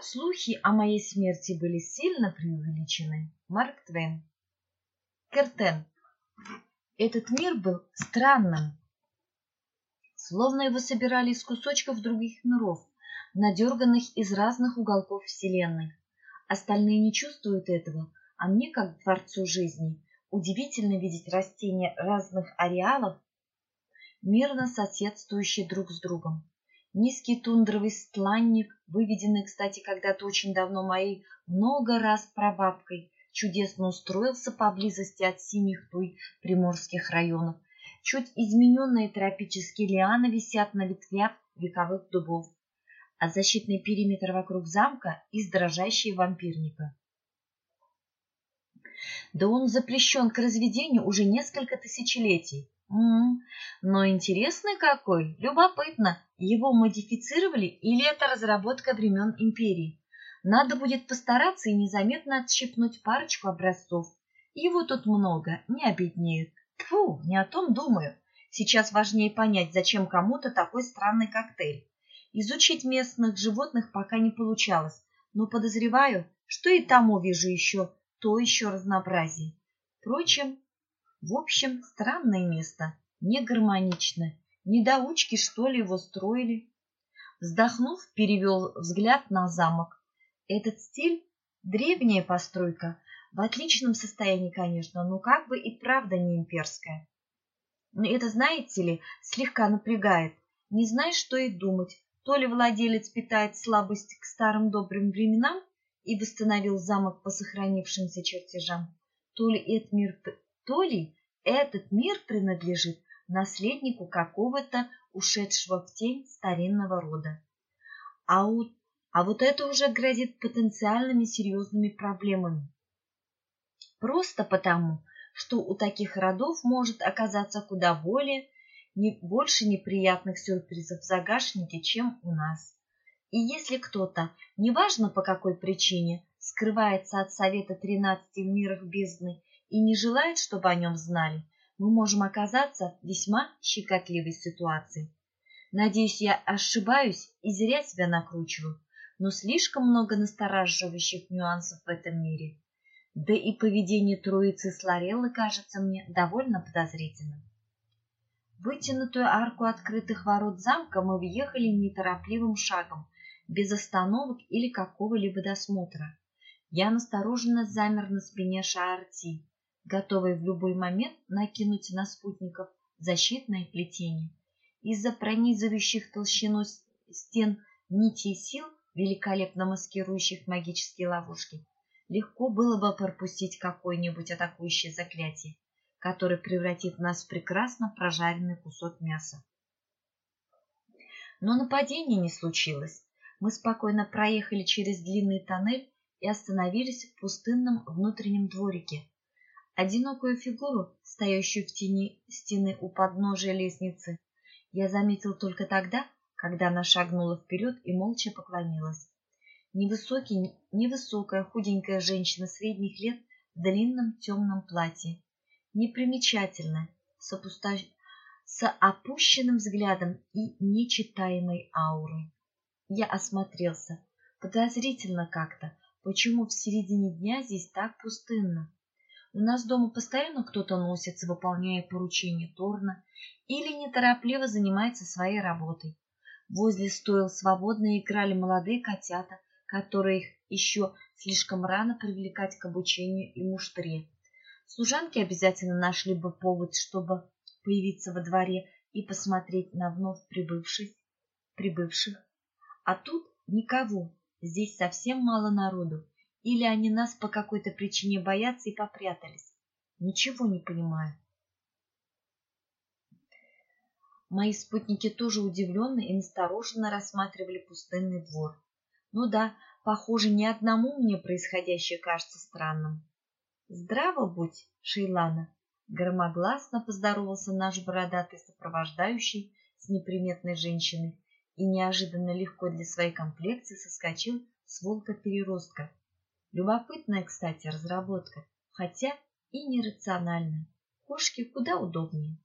Слухи о моей смерти были сильно преувеличены. Марк Твен. Кертен. Этот мир был странным, словно его собирали из кусочков других миров, надерганных из разных уголков Вселенной. Остальные не чувствуют этого, а мне, как творцу жизни, удивительно видеть растения разных ареалов, мирно соседствующие друг с другом. Низкий тундровый стланник, выведенный, кстати, когда-то очень давно моей много раз прабабкой, чудесно устроился поблизости от синих туй приморских районов. Чуть измененные тропические лианы висят на ветвях вековых дубов, а защитный периметр вокруг замка из дрожащей вампирника. Да он запрещен к разведению уже несколько тысячелетий. М но интересный какой, любопытно, его модифицировали или это разработка времен империи? Надо будет постараться и незаметно отщипнуть парочку образцов. Его тут много, не обеднеют. Фу, не о том думаю. Сейчас важнее понять, зачем кому-то такой странный коктейль. Изучить местных животных пока не получалось, но подозреваю, что и там увижу еще то еще разнообразие. Впрочем, в общем, странное место, не гармонично. Недоучки, что ли, его строили? Вздохнув, перевел взгляд на замок. Этот стиль – древняя постройка, в отличном состоянии, конечно, но как бы и правда не имперская. Но это, знаете ли, слегка напрягает. Не знаешь, что и думать. То ли владелец питает слабость к старым добрым временам и восстановил замок по сохранившимся чертежам, то ли этот мир, то ли этот мир принадлежит наследнику какого-то ушедшего в тень старинного рода. А у а вот это уже грозит потенциальными серьезными проблемами. Просто потому, что у таких родов может оказаться куда более, не, больше неприятных сюрпризов в загашнике, чем у нас. И если кто-то, неважно по какой причине, скрывается от Совета 13 в мирах бездны и не желает, чтобы о нем знали, мы можем оказаться в весьма щекотливой ситуации. Надеюсь, я ошибаюсь и зря себя накручиваю но слишком много настораживающих нюансов в этом мире. Да и поведение троицы Слареллы кажется мне довольно подозрительным. В вытянутую арку открытых ворот замка мы въехали неторопливым шагом, без остановок или какого-либо досмотра. Я настороженно замер на спине Шаарти, готовый в любой момент накинуть на спутников защитное плетение. Из-за пронизывающих толщину стен нитей сил великолепно маскирующих магические ловушки, легко было бы пропустить какое-нибудь атакующее заклятие, которое превратит нас в прекрасно прожаренный кусок мяса. Но нападения не случилось. Мы спокойно проехали через длинный тоннель и остановились в пустынном внутреннем дворике. Одинокую фигуру, стоящую в тени стены у подножия лестницы, я заметил только тогда, когда она шагнула вперед и молча поклонилась. Невысокий, невысокая худенькая женщина средних лет в длинном темном платье. Непримечательная, с, опуста... с опущенным взглядом и нечитаемой аурой. Я осмотрелся. Подозрительно как-то. Почему в середине дня здесь так пустынно? У нас дома постоянно кто-то носится, выполняя поручения Торна, или неторопливо занимается своей работой. Возле стоил свободно играли молодые котята, которых еще слишком рано привлекать к обучению и муштре. Служанки обязательно нашли бы повод, чтобы появиться во дворе и посмотреть на вновь прибывших. прибывших. А тут никого, здесь совсем мало народу. Или они нас по какой-то причине боятся и попрятались. Ничего не понимаю. Мои спутники тоже удивленно и настороженно рассматривали пустынный двор. Ну да, похоже, ни одному мне происходящее кажется странным. Здраво будь, Шейлана! Громогласно поздоровался наш бородатый сопровождающий с неприметной женщиной и неожиданно легко для своей комплекции соскочил с волка-переростка. Любопытная, кстати, разработка, хотя и нерациональная. Кошки куда удобнее.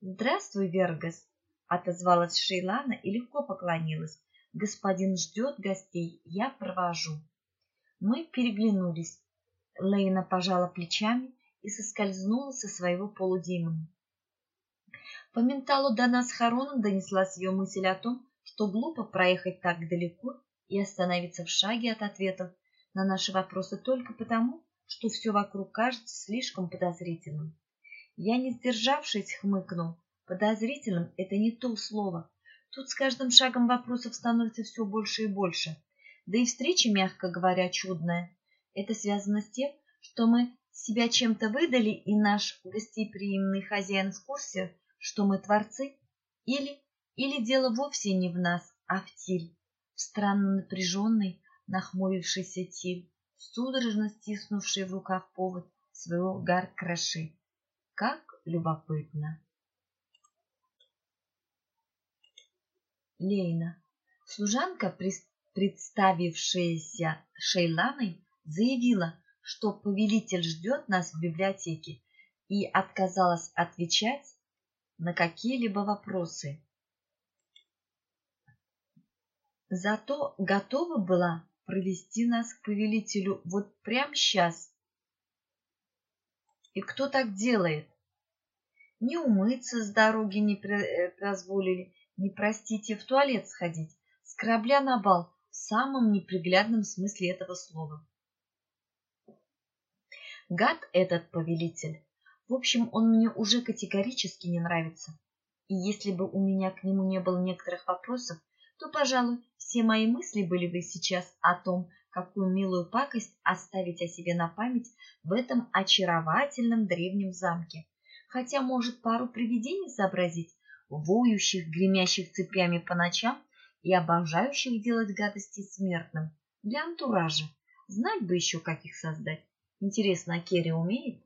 «Здравствуй, Вергас!» — отозвалась Шейлана и легко поклонилась, Господин ждет гостей, я провожу. Мы переглянулись. Лейна пожала плечами и соскользнула со своего полудемона. По менталу до нас Хароном донеслась ее мысль о том, что глупо проехать так далеко и остановиться в шаге от ответов на наши вопросы только потому, что все вокруг кажется слишком подозрительным. Я, не сдержавшись, хмыкнул. Подозрительным — это не то слово. Тут с каждым шагом вопросов становится все больше и больше. Да и встреча, мягко говоря, чудная. Это связано с тем, что мы себя чем-то выдали, и наш гостеприимный хозяин в курсе, что мы творцы? Или, или дело вовсе не в нас, а в Тиль, в странно напряженный, нахмурившийся Тиль, судорожно стиснувший в руках повод своего гар-краши. Как любопытно! Лейна. Служанка, представившаяся Шейланой, заявила, что повелитель ждет нас в библиотеке и отказалась отвечать на какие-либо вопросы. Зато готова была провести нас к повелителю вот прямо сейчас. И кто так делает? Не умыться с дороги не э, позволили, не простите в туалет сходить, с корабля на бал в самом неприглядном смысле этого слова. Гад этот повелитель. В общем, он мне уже категорически не нравится. И если бы у меня к нему не было некоторых вопросов, то, пожалуй, все мои мысли были бы сейчас о том, какую милую пакость оставить о себе на память в этом очаровательном древнем замке. Хотя, может, пару привидений сообразить, воющих, гремящих цепями по ночам и обожающих делать гадости смертным для антуража. Знать бы еще, как их создать. Интересно, а Керри умеет?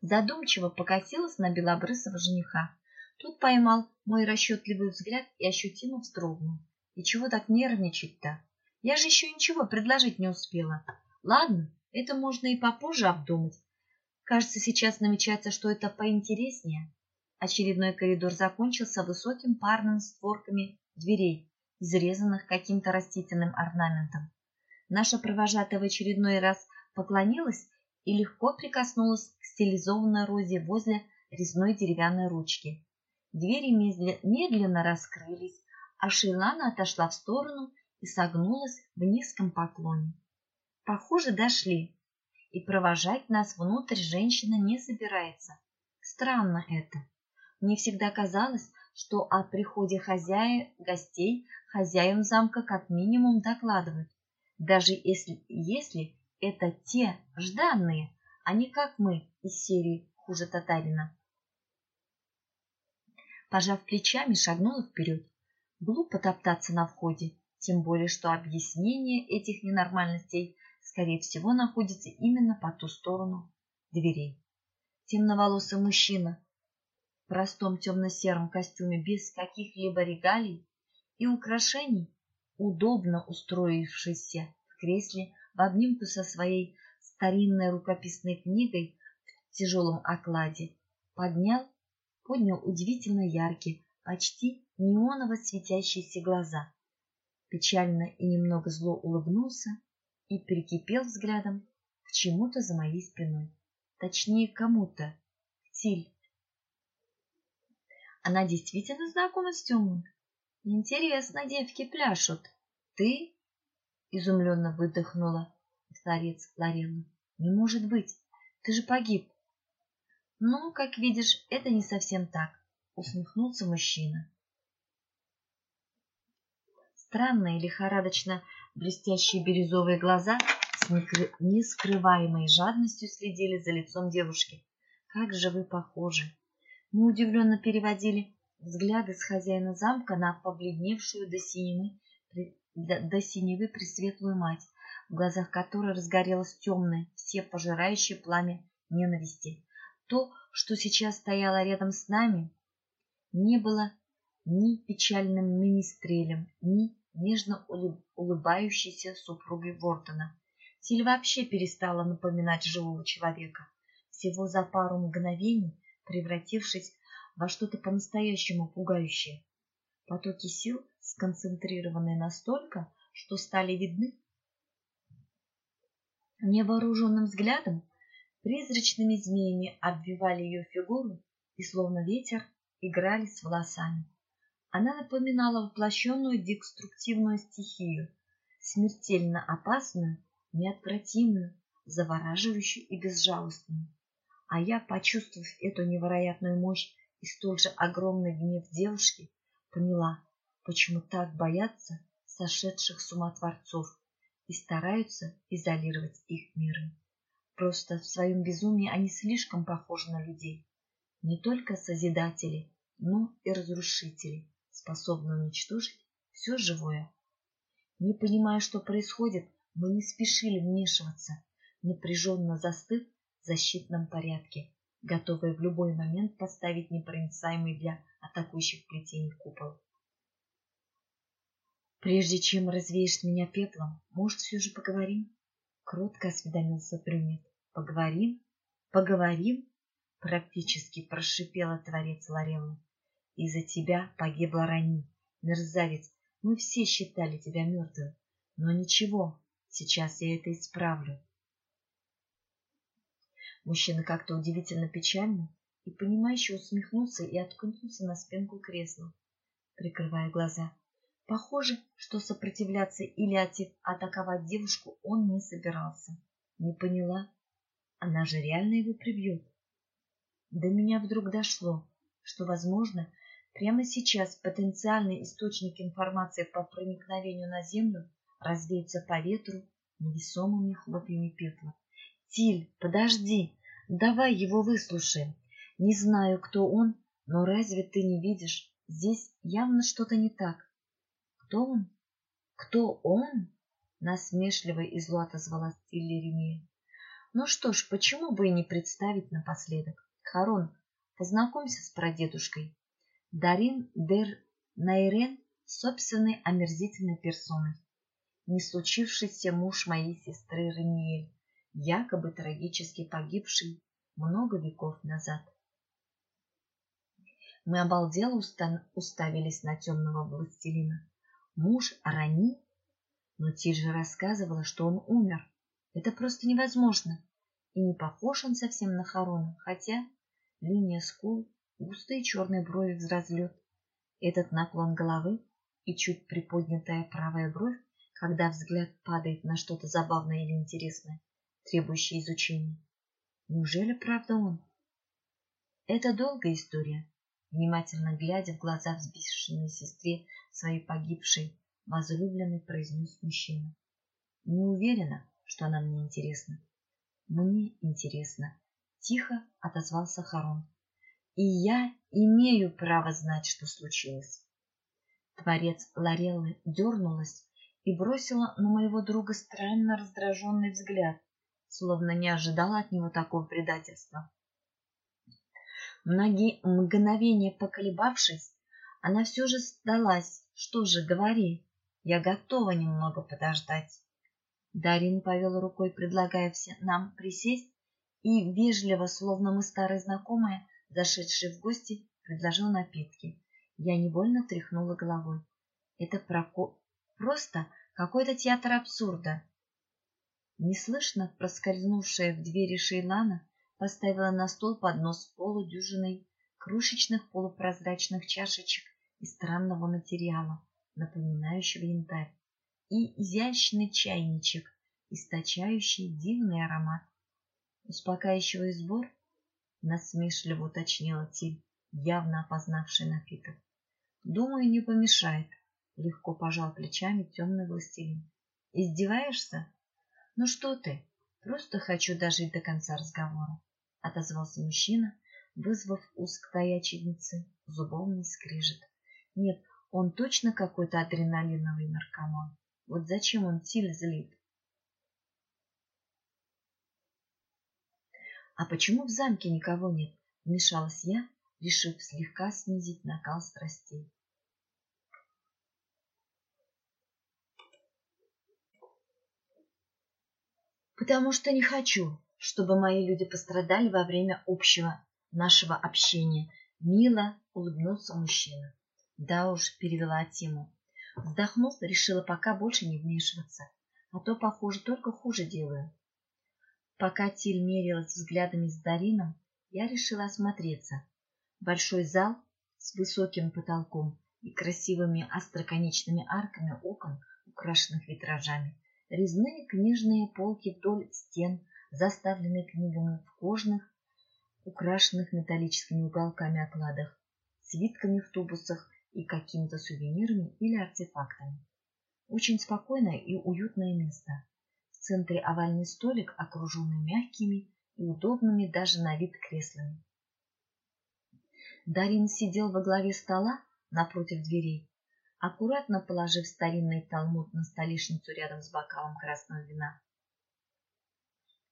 Задумчиво покосилась на белобрысого жениха. Тут поймал мой расчетливый взгляд и ощутимо вздрогнул. И чего так нервничать-то? Я же еще ничего предложить не успела. Ладно, это можно и попозже обдумать. Кажется, сейчас намечается, что это поинтереснее. Очередной коридор закончился высоким парным створками дверей, изрезанных каким-то растительным орнаментом. Наша провожатая в очередной раз поклонилась и легко прикоснулась к стилизованной розе возле резной деревянной ручки. Двери медленно раскрылись, а Шейлана отошла в сторону и согнулась в низком поклоне. Похоже, дошли, и провожать нас внутрь женщина не собирается. Странно это. Мне всегда казалось, что о приходе хозяев, гостей хозяин замка как минимум докладывают, даже если, если это те жданные, а не как мы из серии «Хуже Татарина». Пожав плечами, шагнула вперед. Глупо топтаться на входе, тем более, что объяснение этих ненормальностей, скорее всего, находится именно по ту сторону дверей. Темноволосый мужчина простом темно-сером костюме без каких-либо регалий и украшений, удобно устроившийся в кресле в обнимку со своей старинной рукописной книгой в тяжелом окладе, поднял, поднял удивительно яркие, почти неоново светящиеся глаза, печально и немного зло улыбнулся и прикипел взглядом к чему-то за моей спиной. Точнее, кому-то. Тиль. Она действительно знакома с Тёмой? Интересно, девки пляшут. Ты? Изумленно выдохнула старец Ларелла. Не может быть, ты же погиб. Ну, как видишь, это не совсем так, усмехнулся мужчина. Странные, лихорадочно блестящие бирюзовые глаза с нескрываемой жадностью следили за лицом девушки. Как же вы похожи! Мы удивленно переводили взгляды с хозяина замка на побледневшую до синевы, до, синевы пресветлую мать, в глазах которой разгорелось темное, все пожирающее пламя ненависти. То, что сейчас стояло рядом с нами, не было ни печальным министрелем, ни нежно улыбающейся супругой Вортона. Силь вообще перестала напоминать живого человека. Всего за пару мгновений превратившись во что-то по-настоящему пугающее. Потоки сил сконцентрированные настолько, что стали видны невооруженным взглядом, призрачными змеями обвивали ее фигуру и, словно ветер, играли с волосами. Она напоминала воплощенную деструктивную стихию, смертельно опасную, неотвратимую, завораживающую и безжалостную. А я, почувствовав эту невероятную мощь и столь же огромный гнев девушки, поняла, почему так боятся сошедших с ума творцов и стараются изолировать их миры. Просто в своем безумии они слишком похожи на людей. Не только созидатели, но и разрушители, способные уничтожить все живое. Не понимая, что происходит, мы не спешили вмешиваться, напряженно застыв в защитном порядке, готовые в любой момент поставить непроницаемый для атакующих плетений купол. «Прежде чем развеешь меня пеплом, может, все же поговорим?» Кротко осведомился брюнет. «Поговорим? Поговорим?» Практически прошипела творец Лореллы. «Из-за тебя погибла Рани, мерзавец. Мы все считали тебя мертвым. Но ничего, сейчас я это исправлю». Мужчина как-то удивительно печально и понимающе усмехнулся и откинулся на спинку кресла, прикрывая глаза. Похоже, что сопротивляться или атаковать девушку он не собирался. Не поняла. Она же реально его прибьет. До меня вдруг дошло, что, возможно, прямо сейчас потенциальный источник информации по проникновению на Землю развеется по ветру невесомыми хлопьями пепла. «Тиль, подожди! Давай его выслушаем. Не знаю, кто он, но разве ты не видишь? Здесь явно что-то не так. Кто он? Кто он? Насмешливо и зло отозвалась Иллиримия. Ну что ж, почему бы и не представить напоследок? Харон, познакомься с прадедушкой. Дарин Дер Найрен собственной омерзительной персоной. Не случившийся муж моей сестры Раниэль, якобы трагически погибший много веков назад. Мы обалдело уставились на темного властелина. Муж Арани? Но Тиль же рассказывала, что он умер. Это просто невозможно. И не похож он совсем на Харона, хотя линия скул, густые черные брови в разлет, этот наклон головы и чуть приподнятая правая бровь, когда взгляд падает на что-то забавное или интересное, требующее изучения. Неужели правда он? Это долгая история. Внимательно глядя в глаза взбешенной сестре своей погибшей возлюбленной, произнес мужчина. Не уверена, что она мне интересна. Мне интересно. Тихо отозвался Харон. И я имею право знать, что случилось. Творец Лореллы дернулась и бросила на моего друга странно раздраженный взгляд, словно не ожидала от него такого предательства. Многие мгновения поколебавшись, она все же сдалась. Что же, говори, я готова немного подождать. Дарин повел рукой, предлагая всем нам присесть, и вежливо, словно мы старые знакомые, зашедшие в гости, предложил напитки. Я невольно тряхнула головой. Это проко... просто какой-то театр абсурда. Неслышно проскользнувшая в двери Шейлана поставила на стол поднос с полудюжиной крошечных полупрозрачных чашечек из странного материала, напоминающего янтарь, и изящный чайничек, источающий дивный аромат. Успокаивающий сбор, насмешливо уточнила Тиль, явно опознавший напиток. Думаю, не помешает, легко пожал плечами темный властелин. Издеваешься? Ну что ты, просто хочу дожить до конца разговора. — отозвался мужчина, вызвав у сквояченицы зубовный скрежет. Нет, он точно какой-то адреналиновый наркоман. Вот зачем он Тиль злит? А почему в замке никого нет? Вмешалась я, решив слегка снизить накал страстей. Потому что не хочу, чтобы мои люди пострадали во время общего нашего общения. Мило улыбнулся мужчина. Да уж, перевела тему. Вздохнув, решила пока больше не вмешиваться, а то, похоже, только хуже делаю. Пока Тиль мерилась взглядами с Дарином, я решила осмотреться. Большой зал с высоким потолком и красивыми остроконечными арками окон, украшенных витражами, резные книжные полки вдоль стен, заставленные книгами в кожных, украшенных металлическими уголками окладах, свитками в тубусах и какими-то сувенирами или артефактами. Очень спокойное и уютное место. В центре овальный столик, окруженный мягкими и удобными даже на вид креслами. Дарин сидел во главе стола напротив дверей, аккуратно положив старинный талмуд на столешницу рядом с бокалом красного вина.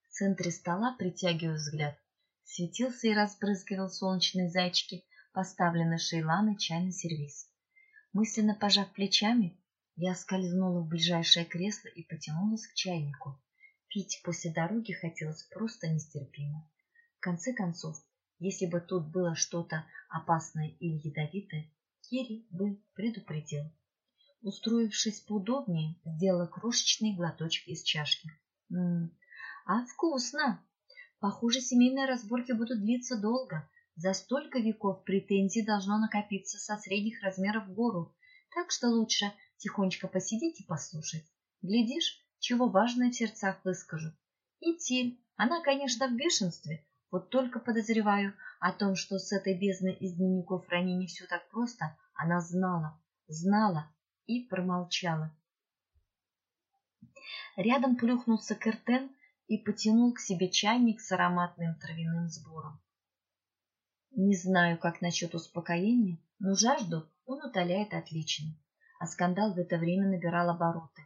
В центре стола, притягивая взгляд, светился и разбрызгивал солнечные зайчики, поставленный шейланой чайный сервиз. Мысленно пожав плечами, я скользнула в ближайшее кресло и потянулась к чайнику. Пить после дороги хотелось просто нестерпимо. В конце концов, если бы тут было что-то опасное или ядовитое, Кири бы предупредил. Устроившись поудобнее, сделала крошечный глоточек из чашки. М -м, а вкусно! Похоже, семейные разборки будут длиться долго. За столько веков претензий должно накопиться со средних размеров гору, так что лучше тихонечко посидеть и послушать. Глядишь, чего важное в сердцах выскажут. И Тиль, она, конечно, в бешенстве, вот только подозреваю о том, что с этой бездной из дневников Рани не все так просто, она знала, знала и промолчала. Рядом плюхнулся Кертен и потянул к себе чайник с ароматным травяным сбором. Не знаю, как насчет успокоения, но жажду он утоляет отлично, а скандал в это время набирал обороты.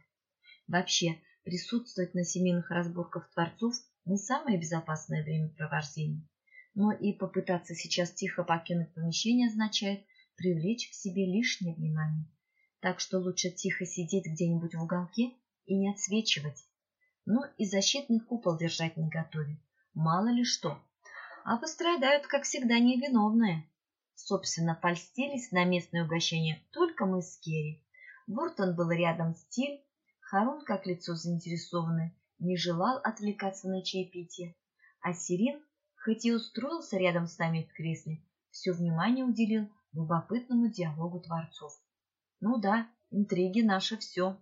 Вообще, присутствовать на семейных разборках творцов не самое безопасное времяпровождение, но и попытаться сейчас тихо покинуть помещение означает привлечь к себе лишнее внимание. Так что лучше тихо сидеть где-нибудь в уголке и не отсвечивать. Ну и защитный купол держать наготове. Мало ли что. А пострадают, как всегда, невиновные. Собственно, польстились на местное угощение только мы с Керри. Бортон был рядом с Тиль, Харун, как лицо заинтересованное, не желал отвлекаться на чаепитие, а Сирин, хоть и устроился рядом с нами в кресле, все внимание уделил любопытному диалогу творцов. Ну да, интриги наше все.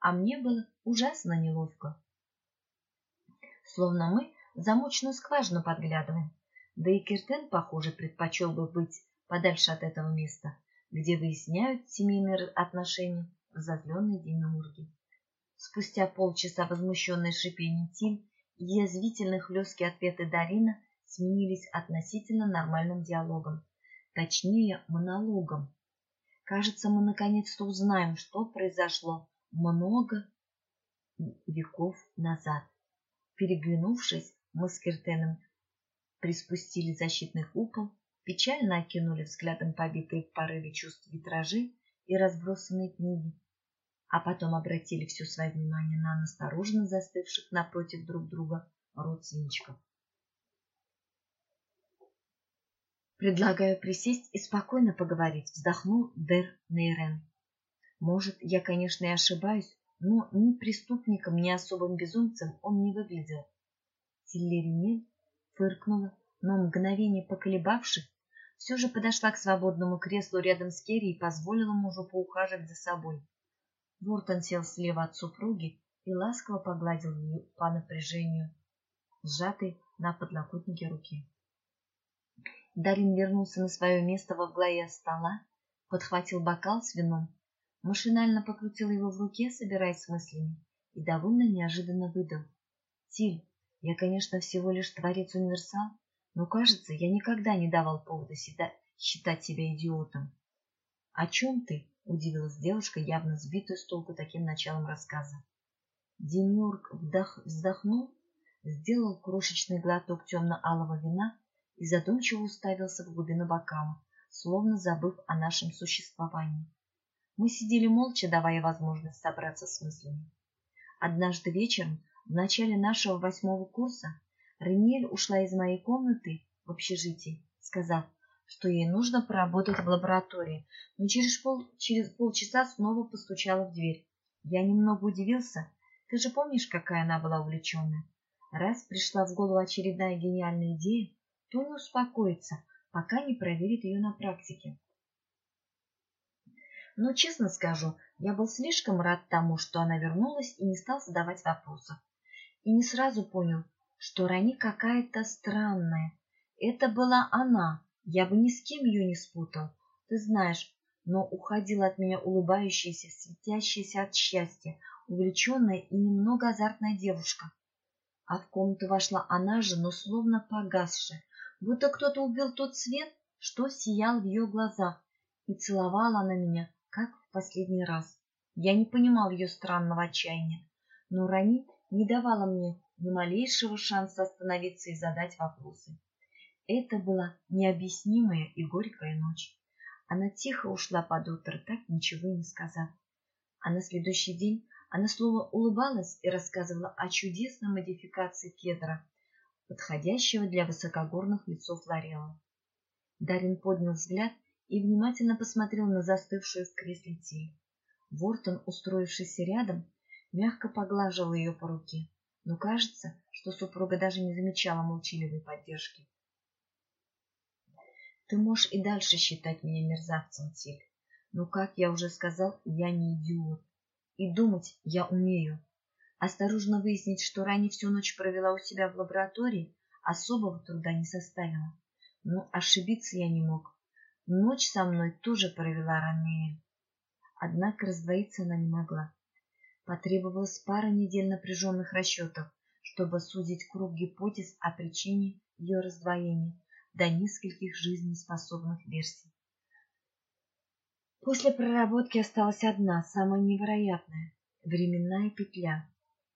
А мне было ужасно неловко. Словно мы замочную скважину подглядываем. Да и Киртен, похоже, предпочел бы быть подальше от этого места, где выясняют семейные отношения разозленные демиурги. Спустя полчаса возмущенное шипение Тиль и язвительные хлесткие ответы Дарина сменились относительно нормальным диалогом, точнее монологом. Кажется, мы наконец-то узнаем, что произошло много веков назад. Переглянувшись, мы с Киртеном приспустили защитный купол, печально окинули взглядом побитые в порыве чувств витражи и разбросанные книги, а потом обратили все свое внимание на настороженно застывших напротив друг друга родственничков. Предлагаю присесть и спокойно поговорить, вздохнул Дер Нейрен. Может, я, конечно, и ошибаюсь, но ни преступником, ни особым безумцем он не выглядел. Силлеринель фыркнула, но мгновение поколебавшись, все же подошла к свободному креслу рядом с Керри и позволила мужу поухаживать за собой. Бортон сел слева от супруги и ласково погладил ее по напряжению, сжатой на подлокотнике руки. Дарин вернулся на свое место во главе стола, подхватил бокал с вином, машинально покрутил его в руке, собираясь с мыслями, и довольно неожиданно выдал. «Тиль, я, конечно, всего лишь творец-универсал, но, кажется, я никогда не давал повода считать себя идиотом». «О чем ты?» — удивилась девушка, явно сбитая с толку таким началом рассказа. Демиург вдох... вздохнул, сделал крошечный глоток темно-алого вина и задумчиво уставился в глубину бокала, словно забыв о нашем существовании. Мы сидели молча, давая возможность собраться с мыслями. Однажды вечером, в начале нашего восьмого курса, Рениель ушла из моей комнаты в общежитии, сказав, что ей нужно поработать в лаборатории, но через, пол, через полчаса снова постучала в дверь. Я немного удивился. Ты же помнишь, какая она была увлеченная? Раз пришла в голову очередная гениальная идея, то не успокоится, пока не проверит ее на практике. Но, честно скажу, я был слишком рад тому, что она вернулась и не стал задавать вопросов. И не сразу понял, что Рани какая-то странная. Это была она, я бы ни с кем ее не спутал, ты знаешь, но уходила от меня улыбающаяся, светящаяся от счастья, увлеченная и немного азартная девушка. А в комнату вошла она же, но словно погасшая, будто кто-то убил тот свет, что сиял в ее глазах, и целовала она меня, как в последний раз. Я не понимал ее странного отчаяния, но Рани не давала мне ни малейшего шанса остановиться и задать вопросы. Это была необъяснимая и горькая ночь. Она тихо ушла под утро, так ничего и не сказав. А на следующий день она снова улыбалась и рассказывала о чудесной модификации кедра, подходящего для высокогорных лесов Лореала. Дарин поднял взгляд и внимательно посмотрел на застывшую в кресле тень. Вортон, устроившийся рядом, мягко поглаживал ее по руке, но кажется, что супруга даже не замечала молчаливой поддержки. Ты можешь и дальше считать меня мерзавцем, Тиль, но, как я уже сказал, я не идиот. И думать я умею. Осторожно выяснить, что ранее всю ночь провела у себя в лаборатории, особого труда не составило. Но ошибиться я не мог. Ночь со мной тоже провела Ранеэль. Однако раздвоиться она не могла. Потребовалось пара недель напряженных расчетов, чтобы судить круг гипотез о причине ее раздвоения до нескольких жизнеспособных версий. После проработки осталась одна, самая невероятная — временная петля.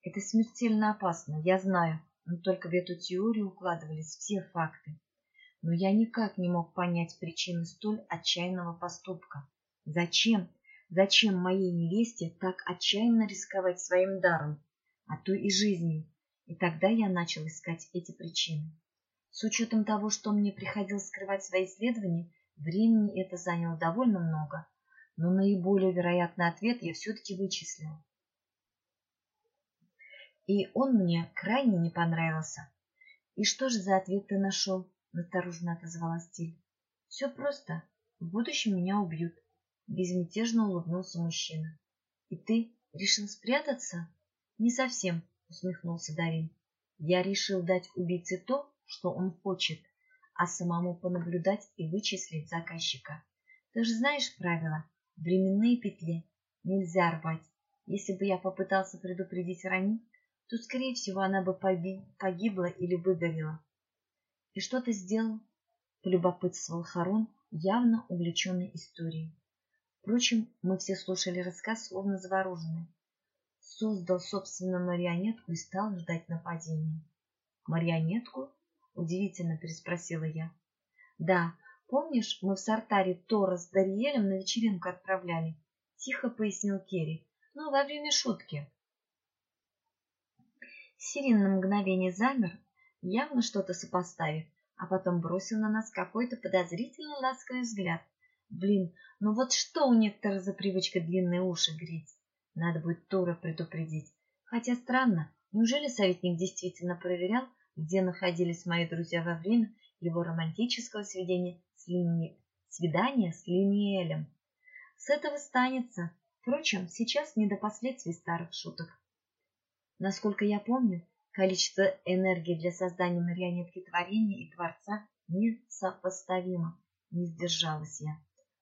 Это смертельно опасно, я знаю, но только в эту теорию укладывались все факты но я никак не мог понять причины столь отчаянного поступка. Зачем? Зачем моей невесте так отчаянно рисковать своим даром, а то и жизнью? И тогда я начал искать эти причины. С учетом того, что мне приходилось скрывать свои исследования, времени это заняло довольно много, но наиболее вероятный ответ я все-таки вычислил. И он мне крайне не понравился. И что же за ответ ты нашел? настороженно отозвалась Тиль. Все просто. В будущем меня убьют. Безмятежно улыбнулся мужчина. И ты решил спрятаться? Не совсем, усмехнулся Дарин. Я решил дать убийце то, что он хочет, а самому понаблюдать и вычислить заказчика. Ты же знаешь правила. Временные петли нельзя рвать. Если бы я попытался предупредить Рани, то, скорее всего, она бы погибла или выгорела. И что ты сделал? Полюбопытствовал Харон, явно увлеченный историей. Впрочем, мы все слушали рассказ, словно завороженные. Создал собственную марионетку и стал ждать нападения. «Марионетку?» — удивительно переспросила я. «Да, помнишь, мы в Сартаре Тора с Дариелем на вечеринку отправляли?» — тихо пояснил Керри. «Ну, во время шутки». Сирин на мгновение замер, явно что-то сопоставив, а потом бросил на нас какой-то подозрительно ласковый взгляд. Блин, ну вот что у некоторых за привычка длинные уши греть? Надо будет Тора предупредить. Хотя странно, неужели советник действительно проверял, где находились мои друзья во время его романтического свидания с, Лини... свидания с Линиэлем? С этого станется. Впрочем, сейчас не до последствий старых шуток. Насколько я помню, Количество энергии для создания марионетки творения и Творца несопоставимо. Не сдержалась я.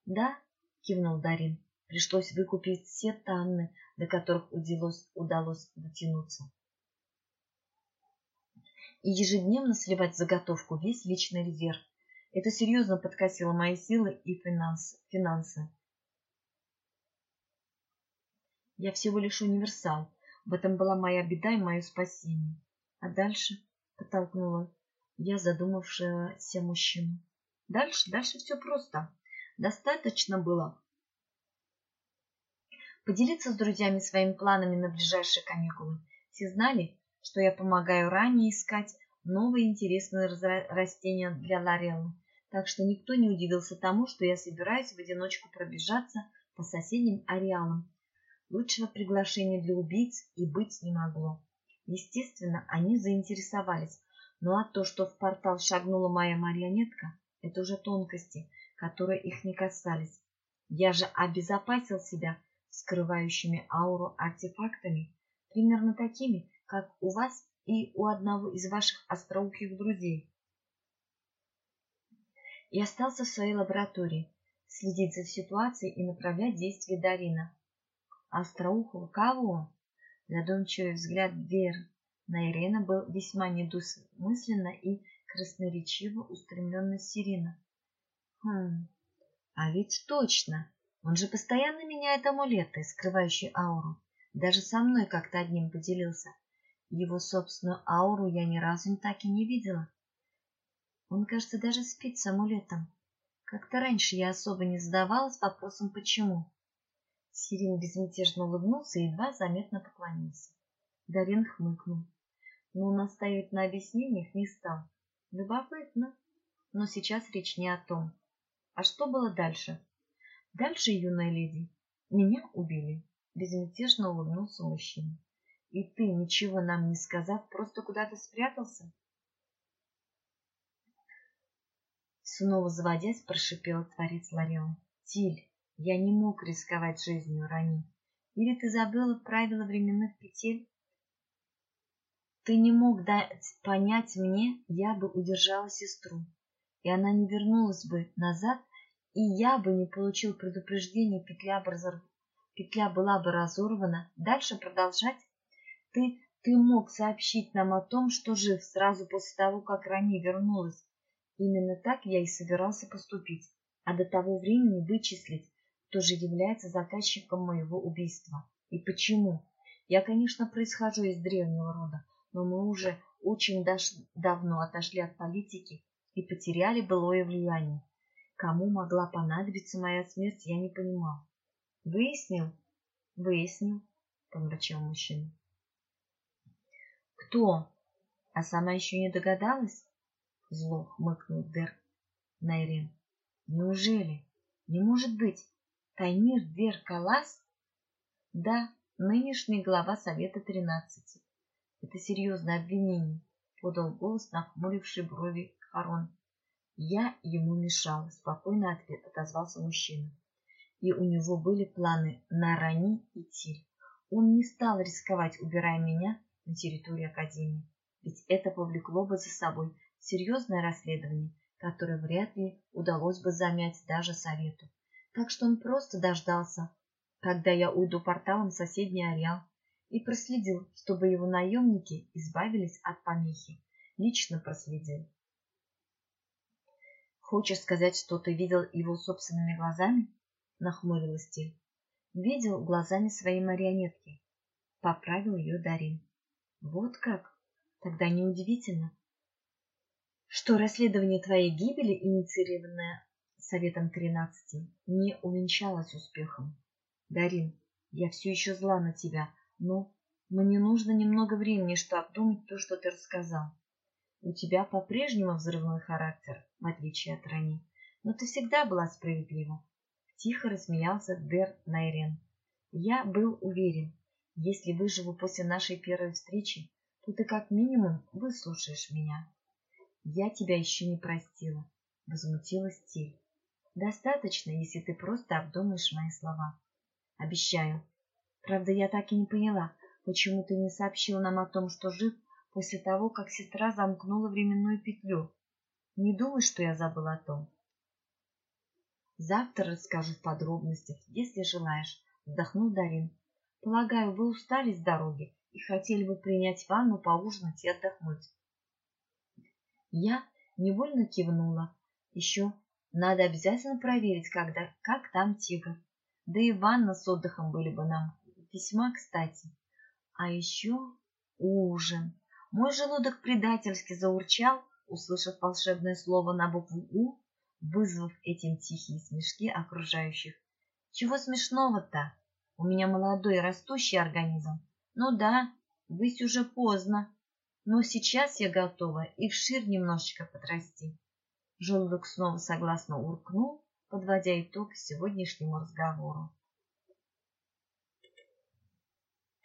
Да, кивнул Дарин, пришлось выкупить все танны, до которых удалось, удалось дотянуться. И ежедневно сливать заготовку весь личный резерв. Это серьезно подкосило мои силы и финансы. финансы. Я всего лишь универсал. В этом была моя беда и мое спасение. А дальше подтолкнула я задумавшегося мужчину. Дальше, дальше все просто. Достаточно было поделиться с друзьями своими планами на ближайшие каникулы. Все знали, что я помогаю ранее искать новые интересные растения для Лореллы, так что никто не удивился тому, что я собираюсь в одиночку пробежаться по соседним ареалам. Лучшего приглашения для убийц и быть не могло. Естественно, они заинтересовались, ну а то, что в портал шагнула моя марионетка, это уже тонкости, которые их не касались. Я же обезопасил себя скрывающими ауру артефактами, примерно такими, как у вас и у одного из ваших остроухих друзей и остался в своей лаборатории, следить за ситуацией и направлять действия Дарина. Остроухого кого? Задумчивый взгляд Вер на Ирена был весьма недвусмысленно и красноречиво устремлен на Сирина. Хм, а ведь точно, он же постоянно меняет амулеты, скрывающие ауру. Даже со мной как-то одним поделился. Его собственную ауру я ни разу так и не видела. Он, кажется, даже спит с амулетом. Как-то раньше я особо не задавалась вопросом «почему?». Сирин безмятежно улыбнулся и едва заметно поклонился. Дарин хмыкнул. Но настаивать на объяснениях не стал. Любопытно. Но сейчас речь не о том. А что было дальше? Дальше, юная леди, меня убили. Безмятежно улыбнулся мужчина. И ты, ничего нам не сказав, просто куда-то спрятался? Снова заводясь, прошипел творец Ларион. Тиль, я не мог рисковать жизнью Рани. Или ты забыла правила временных петель? Ты не мог дать понять мне, я бы удержала сестру, и она не вернулась бы назад, и я бы не получил предупреждение, петля, разор... петля была бы разорвана. Дальше продолжать? Ты, ты мог сообщить нам о том, что жив сразу после того, как Рани вернулась, Именно так я и собирался поступить, а до того времени вычислить, кто же является заказчиком моего убийства и почему. Я, конечно, происхожу из древнего рода, но мы уже очень давно отошли от политики и потеряли былое влияние. Кому могла понадобиться моя смерть, я не понимал. Выяснил? Выяснил, помрачал мужчина. Кто? А сама еще не догадалась? Зло хмыкнул Дер Найрин. Неужели? Не может быть. Таймир Дер Калас? Да, нынешний глава Совета Тринадцати. Это серьезное обвинение, подал голос нахмуривший брови Харон. Я ему мешал, спокойно ответ отозвался мужчина. И у него были планы на Рани и Тиль. Он не стал рисковать, убирая меня на территорию Академии, ведь это повлекло бы за собой серьезное расследование, которое вряд ли удалось бы замять даже совету. Так что он просто дождался, когда я уйду порталом в соседний ареал, и проследил, чтобы его наемники избавились от помехи. Лично проследил. «Хочешь сказать, что ты видел его собственными глазами?» — нахмурилась Тель. «Видел глазами своей марионетки», — поправил ее Дарин. «Вот как? Тогда неудивительно, что расследование твоей гибели, инициированное Советом Тринадцати, не увенчалось успехом. Дарин, я все еще зла на тебя, но мне нужно немного времени, чтобы обдумать то, что ты рассказал. У тебя по-прежнему взрывной характер, в отличие от Рани, но ты всегда была справедлива. Тихо рассмеялся Дер Найрен. Я был уверен, если выживу после нашей первой встречи, то ты как минимум выслушаешь меня. Я тебя еще не простила, — возмутилась Тиль. Достаточно, если ты просто обдумаешь мои слова. Обещаю. Правда, я так и не поняла, почему ты не сообщил нам о том, что жив после того, как сестра замкнула временную петлю. Не думай, что я забыла о том. Завтра расскажу в подробностях, если желаешь, вздохнул Дарин. Полагаю, вы устали с дороги и хотели бы принять ванну, поужинать и отдохнуть. Я невольно кивнула. Еще надо обязательно проверить, когда, как там тигр. Да и ванна с отдыхом были бы нам весьма кстати. А еще ужин. Мой желудок предательски заурчал, услышав волшебное слово на букву «У», вызвав этим тихие смешки окружающих. Чего смешного-то? У меня молодой растущий организм. Ну да, высь уже поздно но сейчас я готова и вширь немножечко подрасти. Желудок снова согласно уркнул, подводя итог сегодняшнему разговору.